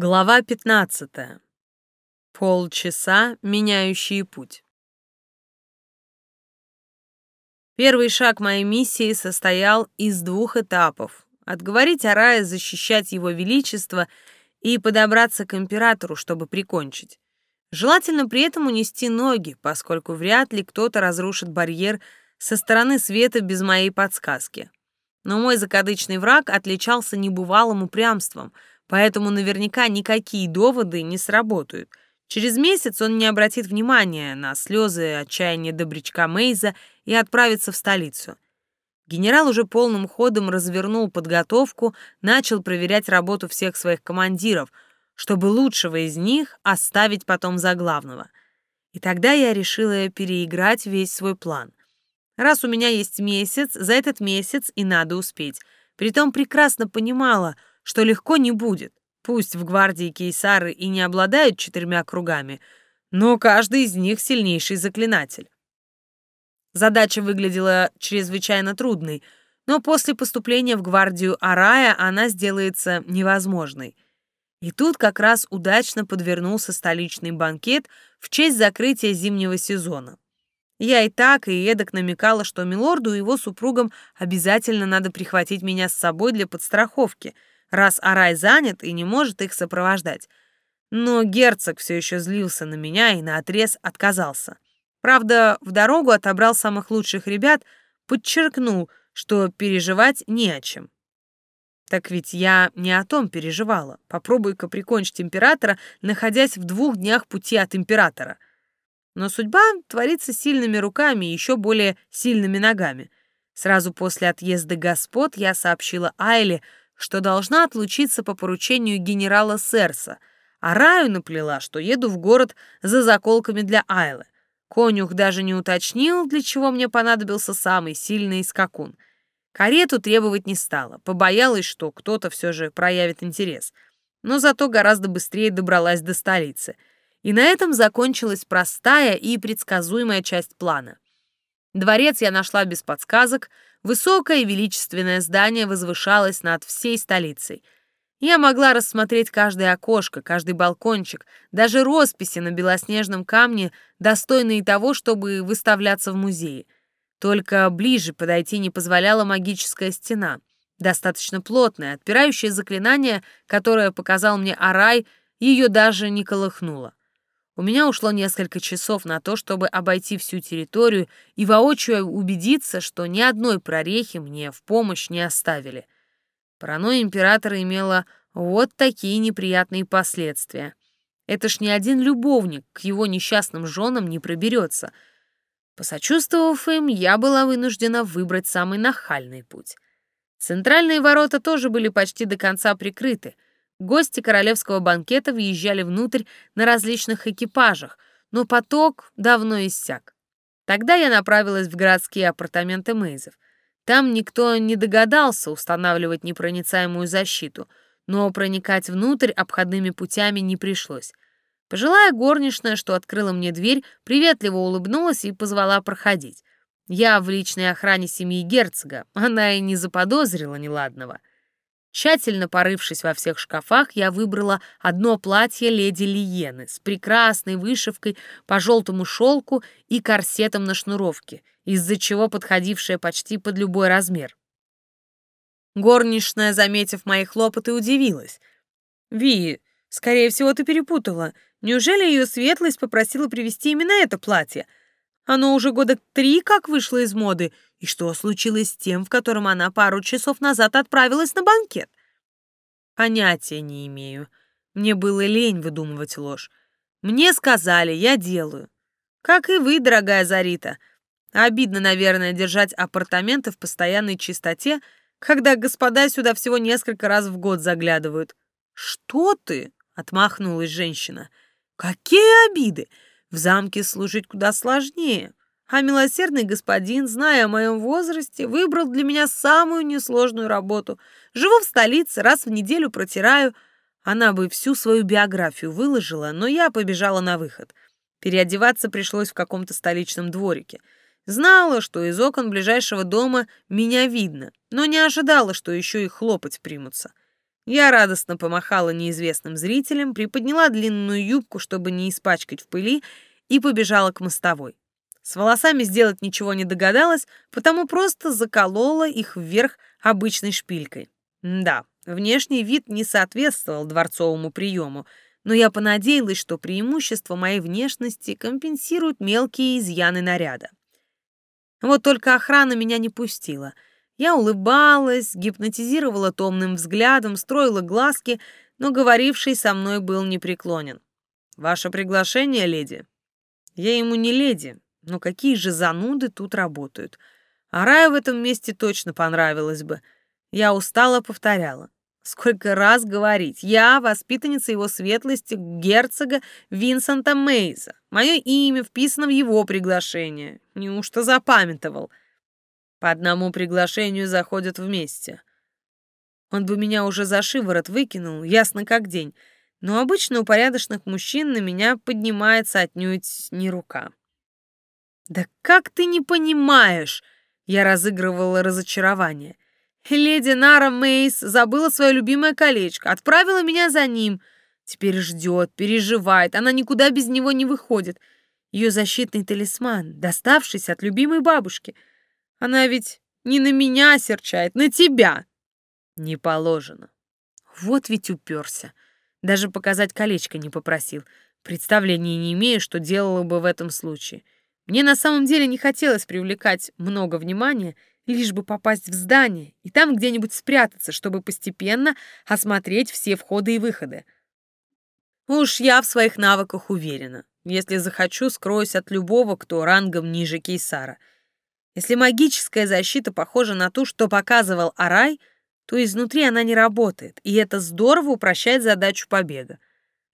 Глава 15. Полчаса, меняющие путь. Первый шаг моей миссии состоял из двух этапов. Отговорить Арая защищать его величество и подобраться к императору, чтобы прикончить. Желательно при этом унести ноги, поскольку вряд ли кто-то разрушит барьер со стороны света без моей подсказки. Но мой закадычный враг отличался небывалым упрямством — поэтому наверняка никакие доводы не сработают. Через месяц он не обратит внимания на слезы отчаяния добрячка Мейза и отправится в столицу. Генерал уже полным ходом развернул подготовку, начал проверять работу всех своих командиров, чтобы лучшего из них оставить потом за главного. И тогда я решила переиграть весь свой план. Раз у меня есть месяц, за этот месяц и надо успеть. Притом прекрасно понимала — что легко не будет. Пусть в гвардии кейсары и не обладают четырьмя кругами, но каждый из них сильнейший заклинатель. Задача выглядела чрезвычайно трудной, но после поступления в гвардию Арая она сделается невозможной. И тут как раз удачно подвернулся столичный банкет в честь закрытия зимнего сезона. Я и так, и эдак намекала, что милорду и его супругам обязательно надо прихватить меня с собой для подстраховки — раз Арай занят и не может их сопровождать. Но герцог все еще злился на меня и наотрез отказался. Правда, в дорогу отобрал самых лучших ребят, подчеркнул, что переживать не о чем. Так ведь я не о том переживала. Попробуй-ка прикончить императора, находясь в двух днях пути от императора. Но судьба творится сильными руками и еще более сильными ногами. Сразу после отъезда господ я сообщила Айле, что должна отлучиться по поручению генерала Серса, а Раю наплела, что еду в город за заколками для Айлы. Конюх даже не уточнил, для чего мне понадобился самый сильный скакун. Карету требовать не стала, побоялась, что кто-то все же проявит интерес. Но зато гораздо быстрее добралась до столицы. И на этом закончилась простая и предсказуемая часть плана — Дворец я нашла без подсказок, высокое и величественное здание возвышалось над всей столицей. Я могла рассмотреть каждое окошко, каждый балкончик, даже росписи на белоснежном камне, достойные того, чтобы выставляться в музее. Только ближе подойти не позволяла магическая стена, достаточно плотная, отпирающая заклинание, которое показал мне Арай, ее даже не колыхнуло. У меня ушло несколько часов на то, чтобы обойти всю территорию и воочию убедиться, что ни одной прорехи мне в помощь не оставили. Паранойя императора имела вот такие неприятные последствия. Это ж ни один любовник к его несчастным женам не проберется. Посочувствовав им, я была вынуждена выбрать самый нахальный путь. Центральные ворота тоже были почти до конца прикрыты — Гости королевского банкета въезжали внутрь на различных экипажах, но поток давно иссяк. Тогда я направилась в городские апартаменты Мейзов. Там никто не догадался устанавливать непроницаемую защиту, но проникать внутрь обходными путями не пришлось. Пожилая горничная, что открыла мне дверь, приветливо улыбнулась и позвала проходить. Я в личной охране семьи герцога, она и не заподозрила неладного. Тщательно порывшись во всех шкафах, я выбрала одно платье леди Лиены с прекрасной вышивкой по желтому шелку и корсетом на шнуровке, из-за чего подходившее почти под любой размер. Горничная, заметив мои хлопоты, удивилась. «Ви, скорее всего, ты перепутала. Неужели ее светлость попросила привезти именно это платье? Оно уже года три как вышло из моды, и что случилось с тем, в котором она пару часов назад отправилась на банкет? Понятия не имею. Мне было лень выдумывать ложь. Мне сказали, я делаю. Как и вы, дорогая Зарита. Обидно, наверное, держать апартаменты в постоянной чистоте, когда господа сюда всего несколько раз в год заглядывают. Что ты? Отмахнулась женщина. Какие обиды! В замке служить куда сложнее. А милосердный господин, зная о моем возрасте, выбрал для меня самую несложную работу. Живу в столице, раз в неделю протираю. Она бы всю свою биографию выложила, но я побежала на выход. Переодеваться пришлось в каком-то столичном дворике. Знала, что из окон ближайшего дома меня видно, но не ожидала, что еще и хлопать примутся. Я радостно помахала неизвестным зрителям, приподняла длинную юбку, чтобы не испачкать в пыли, и побежала к мостовой. С волосами сделать ничего не догадалась, потому просто заколола их вверх обычной шпилькой. Да, внешний вид не соответствовал дворцовому приему, но я понадеялась, что преимущество моей внешности компенсируют мелкие изъяны наряда. Вот только охрана меня не пустила. Я улыбалась, гипнотизировала томным взглядом, строила глазки, но говоривший со мной был непреклонен. «Ваше приглашение, леди?» «Я ему не леди, но какие же зануды тут работают. А Рая в этом месте точно понравилось бы. Я устало повторяла. Сколько раз говорить. Я воспитанница его светлости герцога Винсента Мейза. Мое имя вписано в его приглашение. Неужто запамятовал? По одному приглашению заходят вместе. Он бы меня уже за шиворот выкинул, ясно как день. Но обычно у порядочных мужчин на меня поднимается отнюдь не рука. «Да как ты не понимаешь?» Я разыгрывала разочарование. Леди Нара Мейс забыла свое любимое колечко, отправила меня за ним. Теперь ждет, переживает, она никуда без него не выходит. Ее защитный талисман, доставшийся от любимой бабушки. Она ведь не на меня серчает, на тебя. Не положено. Вот ведь уперся. Даже показать колечко не попросил. Представления не имею, что делала бы в этом случае. Мне на самом деле не хотелось привлекать много внимания, лишь бы попасть в здание и там где-нибудь спрятаться, чтобы постепенно осмотреть все входы и выходы. Уж я в своих навыках уверена. Если захочу, скроюсь от любого, кто рангом ниже Кейсара. Если магическая защита похожа на ту, что показывал Арай, то изнутри она не работает, и это здорово упрощает задачу побега.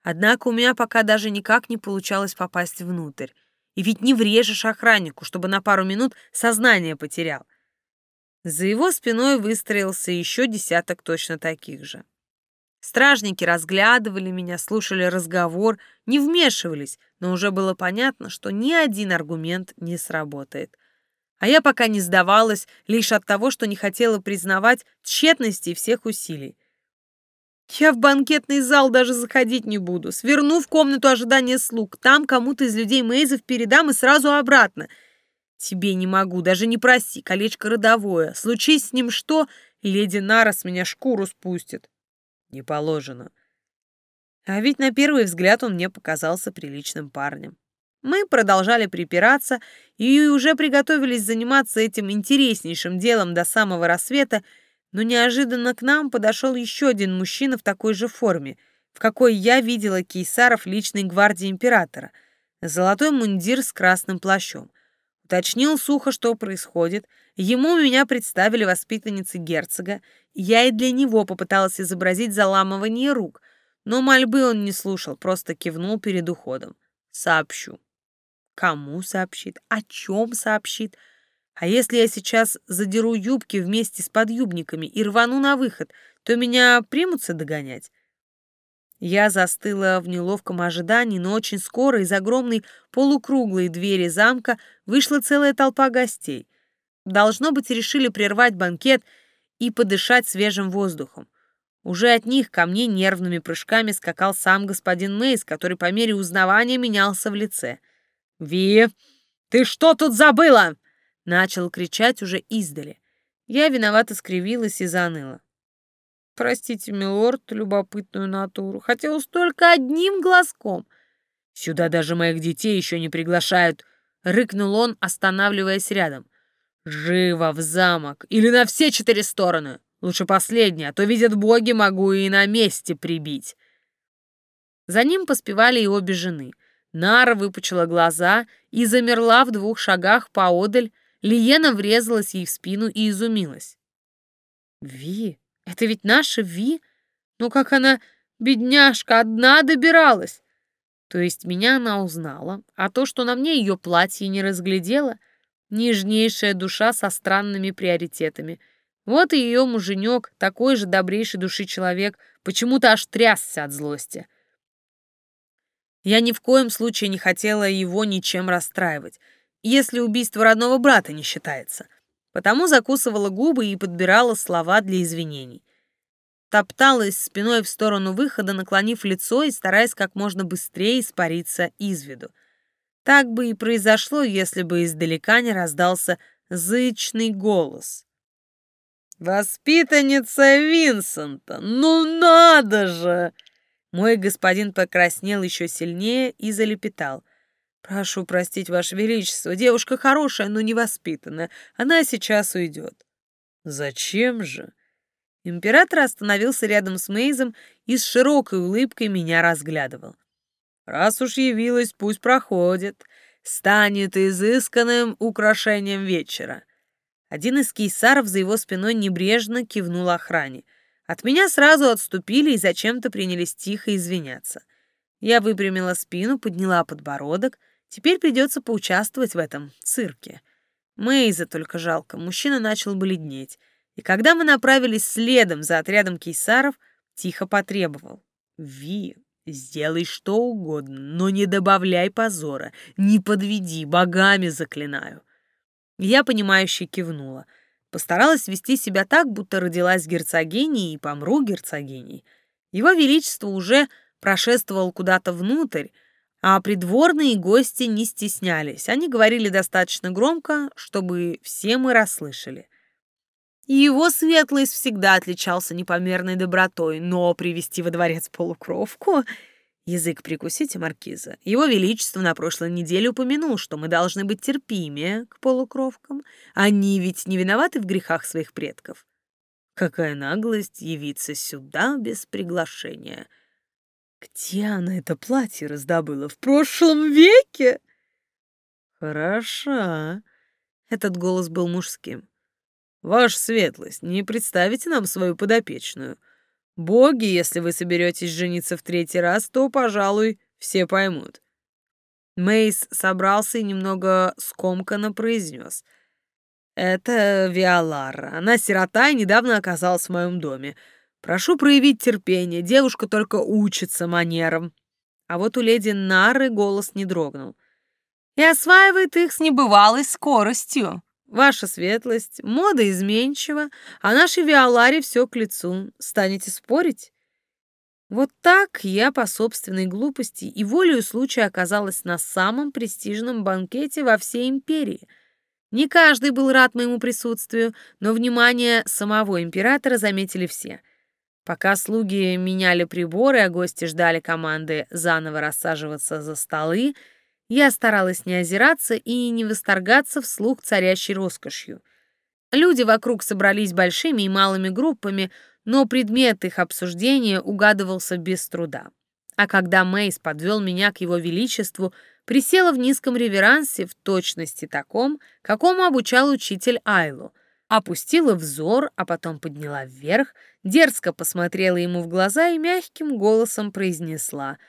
Однако у меня пока даже никак не получалось попасть внутрь. И ведь не врежешь охраннику, чтобы на пару минут сознание потерял. За его спиной выстроился еще десяток точно таких же. Стражники разглядывали меня, слушали разговор, не вмешивались, но уже было понятно, что ни один аргумент не сработает. А я пока не сдавалась лишь от того, что не хотела признавать тщетности всех усилий. Я в банкетный зал даже заходить не буду. Сверну в комнату ожидания слуг. Там кому-то из людей Мейзов передам и сразу обратно. Тебе не могу, даже не проси, колечко родовое. Случись с ним что, леди Нара меня шкуру спустит. Не положено. А ведь на первый взгляд он мне показался приличным парнем. Мы продолжали припираться и уже приготовились заниматься этим интереснейшим делом до самого рассвета, но неожиданно к нам подошел еще один мужчина в такой же форме, в какой я видела кейсаров личной гвардии императора. Золотой мундир с красным плащом. Уточнил сухо, что происходит. Ему меня представили воспитанницы герцога. Я и для него попыталась изобразить заламывание рук, но мольбы он не слушал, просто кивнул перед уходом. Сообщу. Кому сообщит? О чем сообщит? А если я сейчас задеру юбки вместе с подъюбниками и рвану на выход, то меня примутся догонять? Я застыла в неловком ожидании, но очень скоро из огромной полукруглой двери замка вышла целая толпа гостей. Должно быть, решили прервать банкет и подышать свежим воздухом. Уже от них ко мне нервными прыжками скакал сам господин Мейс, который по мере узнавания менялся в лице. «Ви, ты что тут забыла?» — начал кричать уже издали. Я виновато скривилась и заныла. Простите, милорд, любопытную натуру. Хотел только одним глазком. Сюда даже моих детей еще не приглашают. Рыкнул он, останавливаясь рядом. Живо в замок или на все четыре стороны. Лучше последнее, а то, видят боги, могу и на месте прибить. За ним поспевали и обе жены. Нара выпучила глаза и замерла в двух шагах поодаль. Лиена врезалась ей в спину и изумилась. «Ви, это ведь наша Ви. Ну как она, бедняжка, одна добиралась? То есть меня она узнала, а то, что на мне ее платье не разглядела, нежнейшая душа со странными приоритетами. Вот и ее муженек, такой же добрейший души человек, почему-то аж трясся от злости. Я ни в коем случае не хотела его ничем расстраивать, если убийство родного брата не считается потому закусывала губы и подбирала слова для извинений. втопталась спиной в сторону выхода, наклонив лицо и стараясь как можно быстрее испариться из виду. Так бы и произошло, если бы издалека не раздался зычный голос. «Воспитанница Винсента! Ну надо же!» Мой господин покраснел еще сильнее и залепетал. «Прошу простить, Ваше Величество, девушка хорошая, но невоспитанная. Она сейчас уйдет». «Зачем же?» Император остановился рядом с Мейзом и с широкой улыбкой меня разглядывал. «Раз уж явилась, пусть проходит. Станет изысканным украшением вечера». Один из кейсаров за его спиной небрежно кивнул охране. От меня сразу отступили и зачем-то принялись тихо извиняться. Я выпрямила спину, подняла подбородок. Теперь придется поучаствовать в этом цирке. Мейза только жалко, мужчина начал бледнеть. И когда мы направились следом за отрядом кейсаров, тихо потребовал. «Ви, сделай что угодно, но не добавляй позора, не подведи, богами заклинаю». Я, понимающе кивнула. Постаралась вести себя так, будто родилась герцогиней и помру герцогиней. Его Величество уже прошествовал куда-то внутрь, а придворные гости не стеснялись. Они говорили достаточно громко, чтобы все мы расслышали. Его светлость всегда отличался непомерной добротой, но привести во дворец полукровку... Язык прикусите, Маркиза. Его Величество на прошлой неделе упомянул, что мы должны быть терпимее к полукровкам. Они ведь не виноваты в грехах своих предков. Какая наглость явиться сюда без приглашения. Где она это платье раздобыла? В прошлом веке? Хороша. Этот голос был мужским. Ваша светлость, не представите нам свою подопечную. Боги, если вы соберетесь жениться в третий раз, то, пожалуй, все поймут. Мейс собрался и немного скомканно произнес. «Это Виолара. Она сирота и недавно оказалась в моем доме. Прошу проявить терпение, девушка только учится манерам». А вот у леди Нары голос не дрогнул. «И осваивает их с небывалой скоростью», Ваша светлость, мода изменчива, а нашей Виоларе все к лицу. Станете спорить? Вот так я по собственной глупости и волею случая оказалась на самом престижном банкете во всей империи. Не каждый был рад моему присутствию, но внимание самого императора заметили все. Пока слуги меняли приборы, а гости ждали команды заново рассаживаться за столы, я старалась не озираться и не восторгаться вслух царящей роскошью. Люди вокруг собрались большими и малыми группами, но предмет их обсуждения угадывался без труда. А когда Мейс подвел меня к его величеству, присела в низком реверансе в точности таком, какому обучал учитель Айлу, опустила взор, а потом подняла вверх, дерзко посмотрела ему в глаза и мягким голосом произнесла —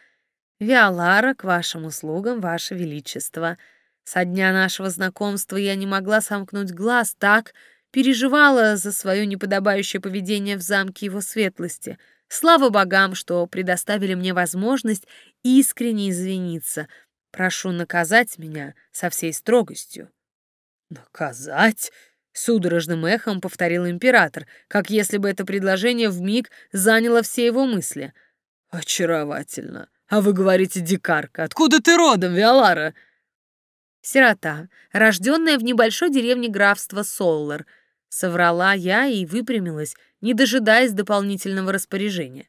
«Виолара, к вашим услугам, ваше величество. Со дня нашего знакомства я не могла сомкнуть глаз так, переживала за свое неподобающее поведение в замке его светлости. Слава богам, что предоставили мне возможность искренне извиниться. Прошу наказать меня со всей строгостью». «Наказать?» — судорожным эхом повторил император, как если бы это предложение вмиг заняло все его мысли. «Очаровательно. А вы говорите дикарка. Откуда ты родом, Виолара? Сирота, рожденная в небольшой деревне графства Соллар. Соврала я и выпрямилась, не дожидаясь дополнительного распоряжения.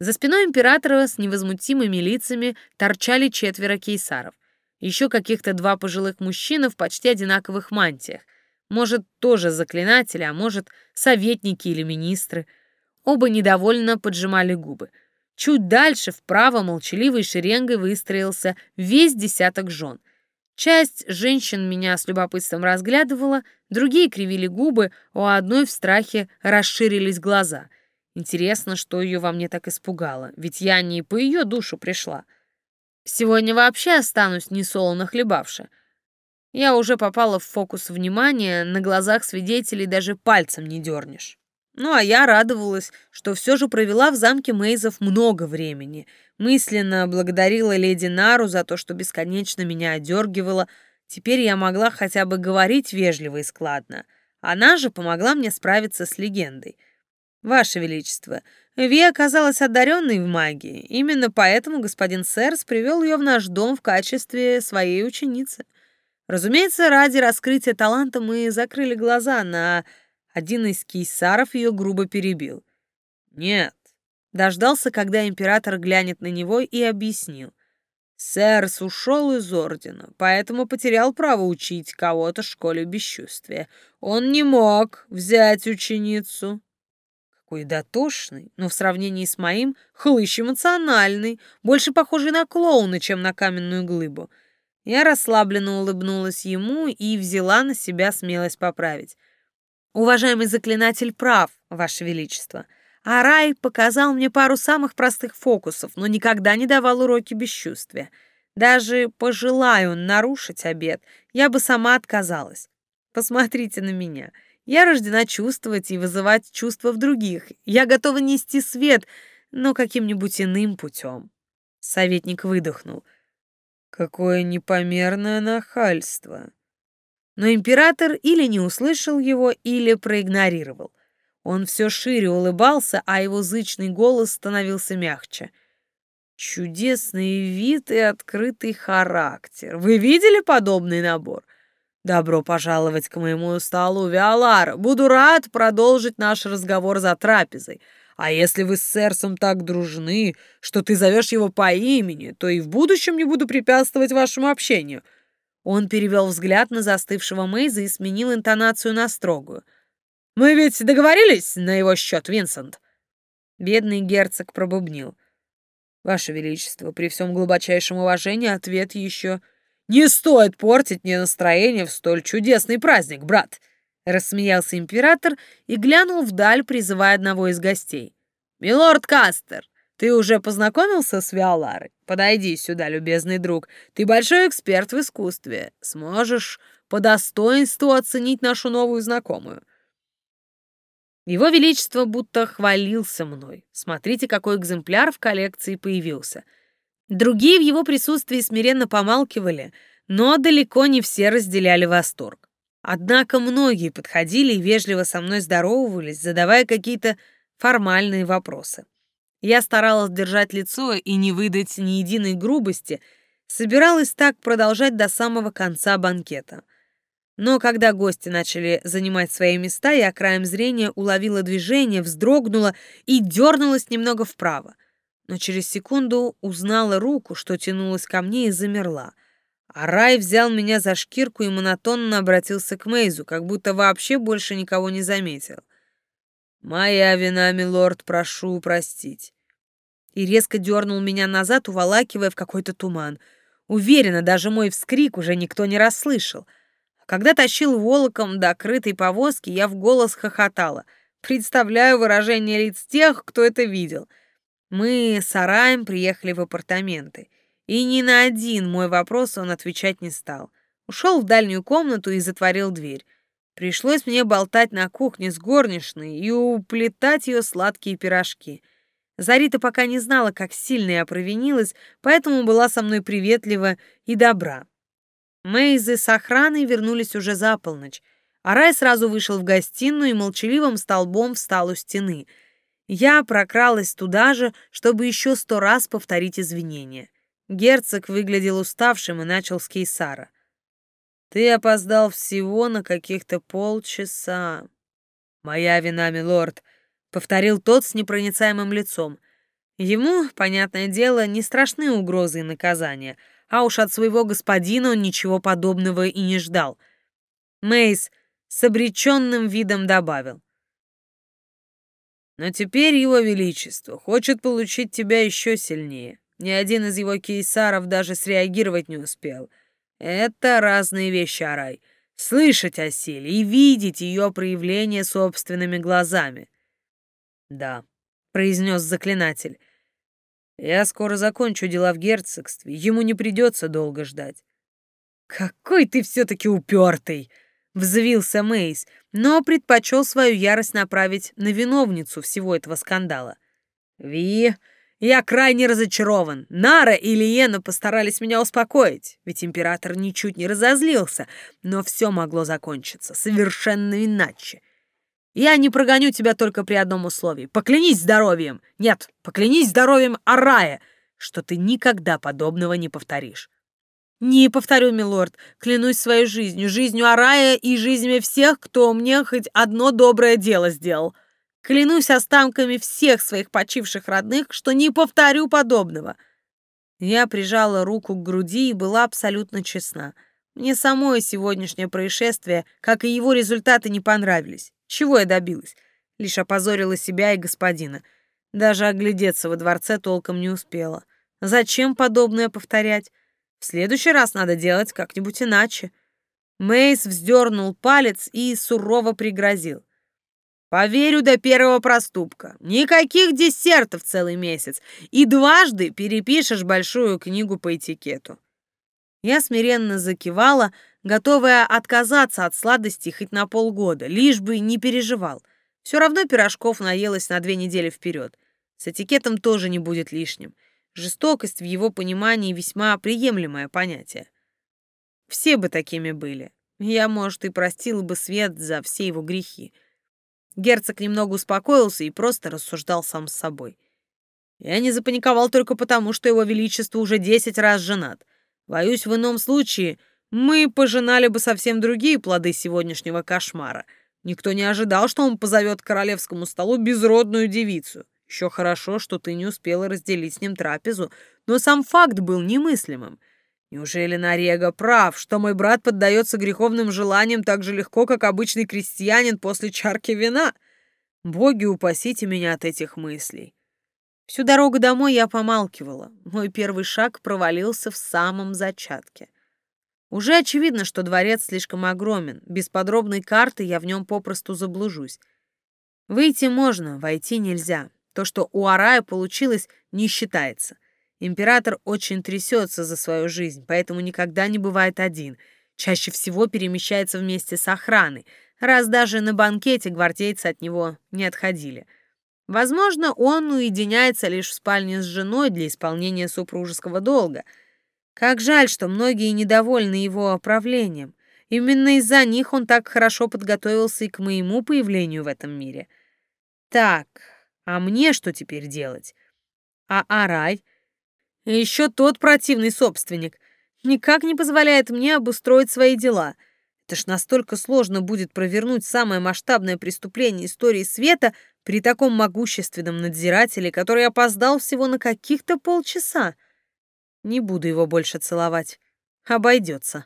За спиной императора с невозмутимыми лицами торчали четверо кейсаров. Еще каких-то два пожилых мужчины в почти одинаковых мантиях. Может, тоже заклинатели, а может, советники или министры. Оба недовольно поджимали губы — Чуть дальше, вправо, молчаливой шеренгой выстроился весь десяток жен. Часть женщин меня с любопытством разглядывала, другие кривили губы, у одной в страхе расширились глаза. Интересно, что ее во мне так испугало, ведь я не по ее душу пришла. Сегодня вообще останусь несолоно хлебавши. Я уже попала в фокус внимания, на глазах свидетелей даже пальцем не дернешь. Ну, а я радовалась, что все же провела в замке Мейзов много времени. Мысленно благодарила леди Нару за то, что бесконечно меня одергивала. Теперь я могла хотя бы говорить вежливо и складно. Она же помогла мне справиться с легендой. Ваше Величество, Ви оказалась одаренной в магии. Именно поэтому господин Сэрс привел ее в наш дом в качестве своей ученицы. Разумеется, ради раскрытия таланта мы закрыли глаза на... Один из кейсаров ее грубо перебил. Нет. Дождался, когда император глянет на него и объяснил. Сэрс ушел из ордена, поэтому потерял право учить кого-то школе бесчувствия. Он не мог взять ученицу. Какой дотошный, но в сравнении с моим хлыщ эмоциональный, больше похожий на клоуна, чем на каменную глыбу. Я расслабленно улыбнулась ему и взяла на себя смелость поправить. «Уважаемый заклинатель прав, Ваше Величество. А Рай показал мне пару самых простых фокусов, но никогда не давал уроки бесчувствия. Даже пожелаю нарушить обед, я бы сама отказалась. Посмотрите на меня». Я рождена чувствовать и вызывать чувства в других. Я готова нести свет, но каким-нибудь иным путем. Советник выдохнул. Какое непомерное нахальство. Но император или не услышал его, или проигнорировал. Он все шире улыбался, а его зычный голос становился мягче. Чудесный вид и открытый характер. Вы видели подобный набор? — «Добро пожаловать к моему столу, Виолар. Буду рад продолжить наш разговор за трапезой. А если вы с Серсом так дружны, что ты зовешь его по имени, то и в будущем не буду препятствовать вашему общению». Он перевел взгляд на застывшего Мейза и сменил интонацию на строгую. «Мы ведь договорились на его счет, Винсент?» Бедный герцог пробубнил. «Ваше Величество, при всем глубочайшем уважении ответ еще «Не стоит портить мне настроение в столь чудесный праздник, брат!» Рассмеялся император и глянул вдаль, призывая одного из гостей. «Милорд Кастер, ты уже познакомился с Виоларой? Подойди сюда, любезный друг. Ты большой эксперт в искусстве. Сможешь по достоинству оценить нашу новую знакомую». Его Величество будто хвалился мной. Смотрите, какой экземпляр в коллекции появился — Другие в его присутствии смиренно помалкивали, но далеко не все разделяли восторг. Однако многие подходили и вежливо со мной здоровались, задавая какие-то формальные вопросы. Я старалась держать лицо и не выдать ни единой грубости, собиралась так продолжать до самого конца банкета. Но когда гости начали занимать свои места, я краем зрения уловила движение, вздрогнула и дернулась немного вправо — но через секунду узнала руку, что тянулась ко мне и замерла. А Рай взял меня за шкирку и монотонно обратился к Мейзу, как будто вообще больше никого не заметил. «Моя вина, милорд, прошу простить». И резко дернул меня назад, уволакивая в какой-то туман. Уверена, даже мой вскрик уже никто не расслышал. Когда тащил волоком до крытой повозки, я в голос хохотала. Представляю выражение лиц тех, кто это видел — мы с Араем приехали в апартаменты, и ни на один мой вопрос он отвечать не стал. Ушел в дальнюю комнату и затворил дверь. Пришлось мне болтать на кухне с горничной и уплетать ее сладкие пирожки. Зарита пока не знала, как сильно я провинилась, поэтому была со мной приветлива и добра. Мейзы с охраной вернулись уже за полночь. Арай сразу вышел в гостиную и молчаливым столбом встал у стены — я прокралась туда же, чтобы еще сто раз повторить извинения. Герцог выглядел уставшим и начал с кейсара. «Ты опоздал всего на каких-то полчаса». «Моя вина, милорд», — повторил тот с непроницаемым лицом. Ему, понятное дело, не страшны угрозы и наказания, а уж от своего господина он ничего подобного и не ждал. Мейс с обреченным видом добавил. Но теперь его величество хочет получить тебя еще сильнее. Ни один из его кейсаров даже среагировать не успел. Это разные вещи, Арай. Слышать о силе и видеть ее проявление собственными глазами. Да, произнес заклинатель. Я скоро закончу дела в герцогстве, ему не придется долго ждать. Какой ты все-таки упертый! Взвился Мейс, но предпочел свою ярость направить на виновницу всего этого скандала. «Ви, я крайне разочарован. Нара и Лиена постарались меня успокоить, ведь император ничуть не разозлился, но все могло закончиться совершенно иначе. Я не прогоню тебя только при одном условии. Поклянись здоровьем. Нет, поклянись здоровьем Арая, что ты никогда подобного не повторишь. «Не повторю, милорд, клянусь своей жизнью, жизнью Арая и жизнями всех, кто мне хоть одно доброе дело сделал. Клянусь останками всех своих почивших родных, что не повторю подобного». Я прижала руку к груди и была абсолютно честна. Мне самое сегодняшнее происшествие, как и его результаты, не понравились. Чего я добилась? Лишь опозорила себя и господина. Даже оглядеться во дворце толком не успела. Зачем подобное повторять? В следующий раз надо делать как-нибудь иначе. Мейс вздернул палец и сурово пригрозил. «Поверю до первого проступка. Никаких десертов целый месяц. И дважды перепишешь большую книгу по этикету». Я смиренно закивала, готовая отказаться от сладостей хоть на полгода, лишь бы не переживал. Все равно пирожков наелась на две недели вперед. С этикетом тоже не будет лишним. Жестокость в его понимании весьма приемлемое понятие. Все бы такими были. Я, может, и простила бы Свет за все его грехи. Герцог немного успокоился и просто рассуждал сам с собой. Я не запаниковал только потому, что его величество уже десять раз женат. Боюсь, в ином случае мы пожинали бы совсем другие плоды сегодняшнего кошмара. Никто не ожидал, что он позовет к королевскому столу безродную девицу. Еще хорошо, что ты не успела разделить с ним трапезу, но сам факт был немыслимым. Неужели Нарега прав, что мой брат поддается греховным желаниям так же легко, как обычный крестьянин после чарки вина? Боги, упасите меня от этих мыслей. Всю дорогу домой я помалкивала. Мой первый шаг провалился в самом зачатке. Уже очевидно, что дворец слишком огромен. Без подробной карты я в нем попросту заблужусь. Выйти можно, войти нельзя. То, что у Арая получилось, не считается. Император очень трясется за свою жизнь, поэтому никогда не бывает один. Чаще всего перемещается вместе с охраной, раз даже на банкете гвардейцы от него не отходили. Возможно, он уединяется лишь в спальне с женой для исполнения супружеского долга. Как жаль, что многие недовольны его правлением. Именно из-за них он так хорошо подготовился и к моему появлению в этом мире. Так, а мне что теперь делать? А Арай? И еще тот противный собственник. Никак не позволяет мне обустроить свои дела. Это ж настолько сложно будет провернуть самое масштабное преступление истории света при таком могущественном надзирателе, который опоздал всего на каких-то полчаса. Не буду его больше целовать. Обойдется.